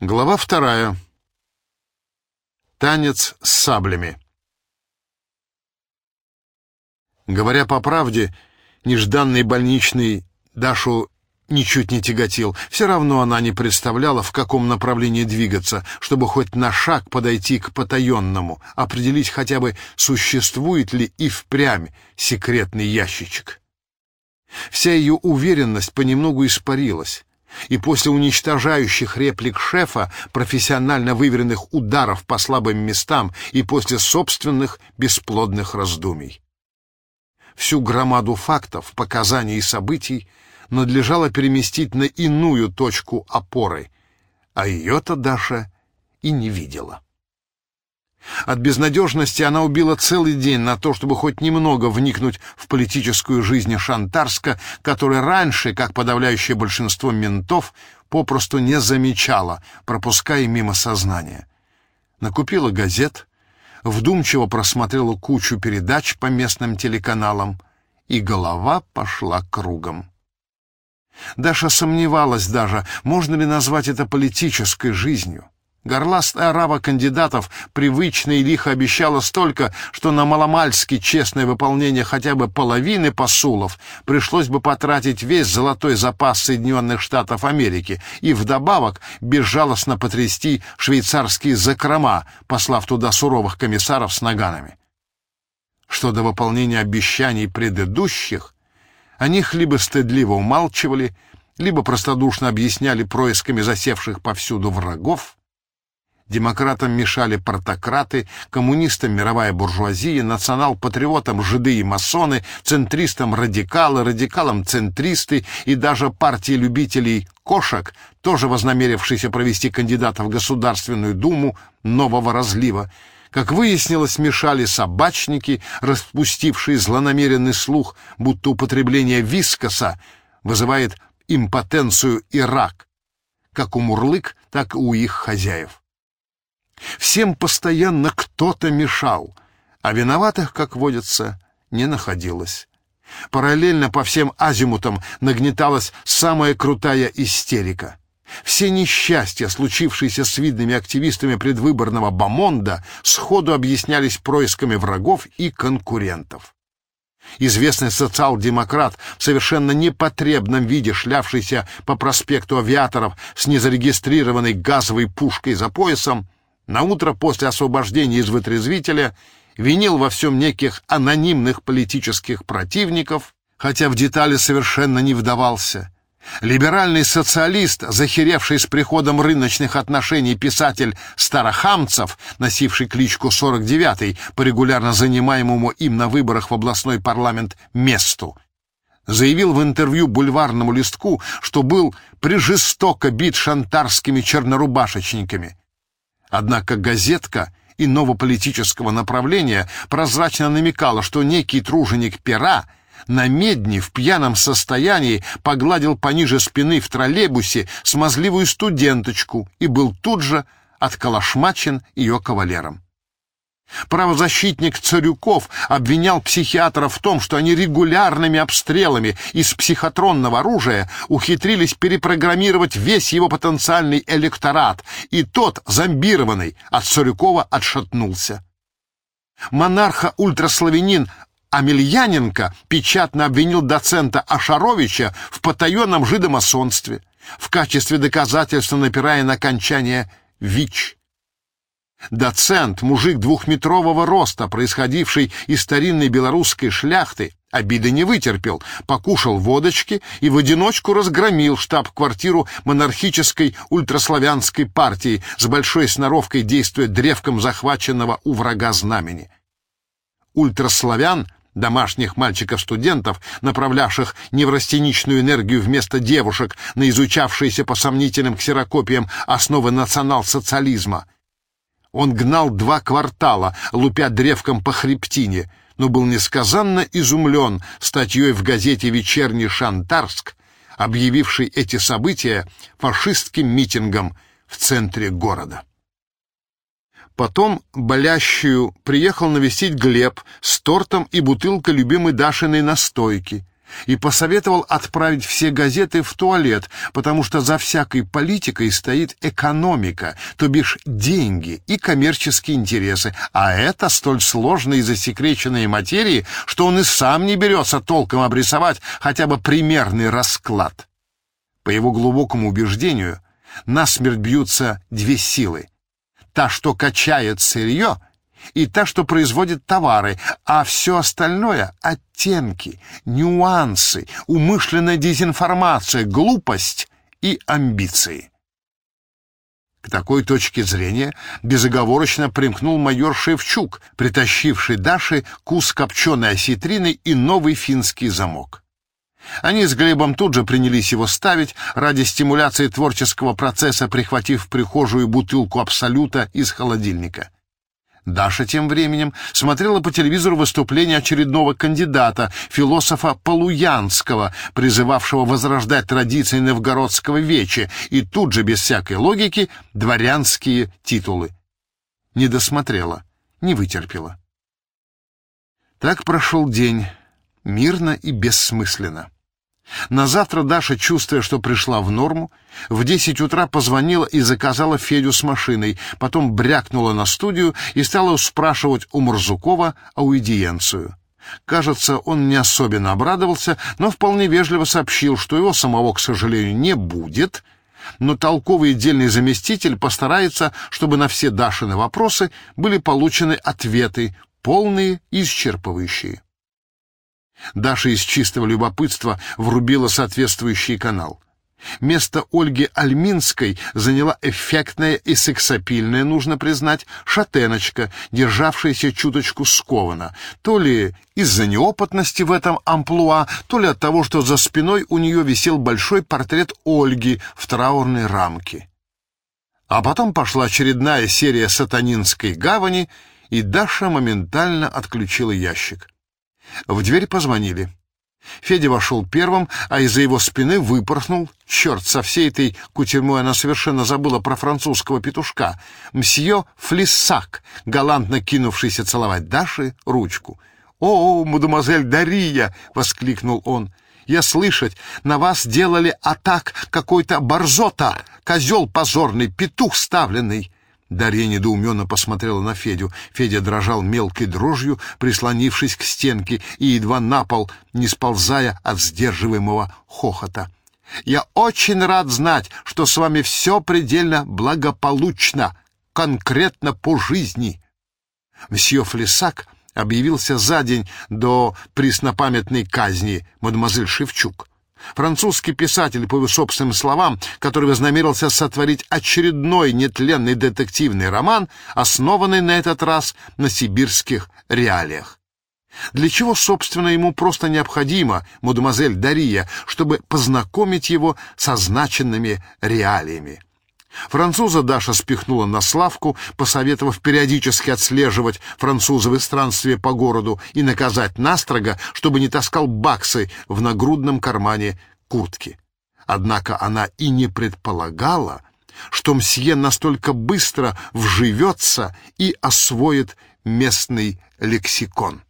Глава вторая. Танец с саблями. Говоря по правде, нежданный больничный Дашу ничуть не тяготил. Все равно она не представляла, в каком направлении двигаться, чтобы хоть на шаг подойти к потаенному, определить хотя бы, существует ли и впрямь секретный ящичек. Вся ее уверенность понемногу испарилась и после уничтожающих реплик шефа, профессионально выверенных ударов по слабым местам и после собственных бесплодных раздумий. Всю громаду фактов, показаний и событий надлежало переместить на иную точку опоры, а ее-то Даша и не видела. От безнадежности она убила целый день на то, чтобы хоть немного вникнуть в политическую жизнь Шантарска, которая раньше, как подавляющее большинство ментов, попросту не замечала, пропуская мимо сознания. Накупила газет, вдумчиво просмотрела кучу передач по местным телеканалам, и голова пошла кругом. Даша сомневалась даже, можно ли назвать это политической жизнью. Горластая арава кандидатов привычно и лихо обещала столько, что на маломальски честное выполнение хотя бы половины посулов пришлось бы потратить весь золотой запас Соединенных Штатов Америки и вдобавок безжалостно потрясти швейцарские закрома, послав туда суровых комиссаров с наганами. Что до выполнения обещаний предыдущих, о них либо стыдливо умалчивали, либо простодушно объясняли происками засевших повсюду врагов, Демократам мешали портократы, коммунистам мировая буржуазия, национал-патриотам жиды и масоны, центристам радикалы, радикалам центристы и даже партии любителей кошек, тоже вознамерившиеся провести кандидата в Государственную Думу нового разлива. Как выяснилось, мешали собачники, распустившие злонамеренный слух, будто употребление вискоса вызывает импотенцию и рак, как у мурлык, так и у их хозяев. Всем постоянно кто-то мешал, а виноватых, как водится, не находилось. Параллельно по всем азимутам нагнеталась самая крутая истерика. Все несчастья, случившиеся с видными активистами предвыборного бомонда, сходу объяснялись происками врагов и конкурентов. Известный социал-демократ в совершенно непотребном виде, шлявшийся по проспекту авиаторов с незарегистрированной газовой пушкой за поясом, на утро после освобождения из вытрезвителя винил во всем неких анонимных политических противников, хотя в детали совершенно не вдавался. Либеральный социалист, захеревший с приходом рыночных отношений писатель Старохамцев, носивший кличку 49-й по регулярно занимаемому им на выборах в областной парламент месту, заявил в интервью бульварному листку, что был прижестоко бит шантарскими чернорубашечниками. Однако газетка иного политического направления прозрачно намекала, что некий труженик пера на медне в пьяном состоянии погладил пониже спины в троллейбусе смазливую студенточку и был тут же отколошмачен ее кавалером. Правозащитник Царюков обвинял психиатров в том, что они регулярными обстрелами из психотронного оружия ухитрились перепрограммировать весь его потенциальный электорат, и тот, зомбированный, от Царюкова отшатнулся. Монарха-ультраславянин Амельяненко печатно обвинил доцента Ашаровича в потаенном жидомасонстве, в качестве доказательства напирая на окончание «ВИЧ». Доцент, мужик двухметрового роста, происходивший из старинной белорусской шляхты, обиды не вытерпел, покушал водочки и в одиночку разгромил штаб-квартиру монархической ультраславянской партии с большой сноровкой, действуя древком захваченного у врага знамени. Ультраславян домашних мальчиков-студентов, направлявших неврастеничную энергию вместо девушек на изучавшиеся по сомнительным ксерокопиям основы национал-социализма, он гнал два квартала, лупя древком по хребтине, но был несказанно изумлен статьей в газете «Вечерний Шантарск», объявившей эти события фашистским митингом в центре города. Потом болящую приехал навестить Глеб с тортом и бутылкой любимой Дашиной настойки, и посоветовал отправить все газеты в туалет, потому что за всякой политикой стоит экономика, то бишь деньги и коммерческие интересы, а это столь сложные и засекреченные материи, что он и сам не берется толком обрисовать хотя бы примерный расклад. По его глубокому убеждению, насмерть бьются две силы. Та, что качает сырье — и та, что производит товары, а все остальное — оттенки, нюансы, умышленная дезинформация, глупость и амбиции. К такой точке зрения безоговорочно примкнул майор Шевчук, притащивший Даше кус копченой осетрины и новый финский замок. Они с Глебом тут же принялись его ставить ради стимуляции творческого процесса, прихватив в прихожую бутылку Абсолюта из холодильника. Даша тем временем смотрела по телевизору выступление очередного кандидата, философа Полуянского, призывавшего возрождать традиции новгородского веча, и тут же, без всякой логики, дворянские титулы. Не досмотрела, не вытерпела. Так прошел день, мирно и бессмысленно. На завтра Даша, чувствуя, что пришла в норму, в десять утра позвонила и заказала Федю с машиной, потом брякнула на студию и стала спрашивать у Мурзукова аудиенцию. Кажется, он не особенно обрадовался, но вполне вежливо сообщил, что его самого, к сожалению, не будет, но толковый дельный заместитель постарается, чтобы на все Дашины вопросы были получены ответы, полные и исчерпывающие. Даша из чистого любопытства врубила соответствующий канал. Место Ольги Альминской заняла эффектная и сексапильная, нужно признать, шатеночка, державшаяся чуточку скованно, то ли из-за неопытности в этом амплуа, то ли от того, что за спиной у нее висел большой портрет Ольги в траурной рамке. А потом пошла очередная серия сатанинской гавани, и Даша моментально отключила ящик. В дверь позвонили. Федя вошел первым, а из-за его спины выпорхнул, черт, со всей этой кутерьмой она совершенно забыла про французского петушка, мсье Флиссак, галантно кинувшийся целовать Даше ручку. «О, мадемуазель Дария!» — воскликнул он. «Я слышать, на вас делали атак какой-то борзота, козел позорный, петух ставленный». Дарья недоуменно посмотрела на Федю. Федя дрожал мелкой дрожью, прислонившись к стенке, и едва на пол, не сползая от сдерживаемого хохота. «Я очень рад знать, что с вами все предельно благополучно, конкретно по жизни». Мсье Флесак объявился за день до преснопамятной казни мадемуазель Шевчук. Французский писатель, по его собственным словам, который вознамерился сотворить очередной нетленный детективный роман, основанный на этот раз на сибирских реалиях. Для чего, собственно, ему просто необходимо, мадемуазель Дария, чтобы познакомить его со значенными реалиями. Француза Даша спихнула на Славку, посоветовав периодически отслеживать французовы странствия по городу и наказать настрого, чтобы не таскал баксы в нагрудном кармане куртки. Однако она и не предполагала, что мсье настолько быстро вживется и освоит местный лексикон.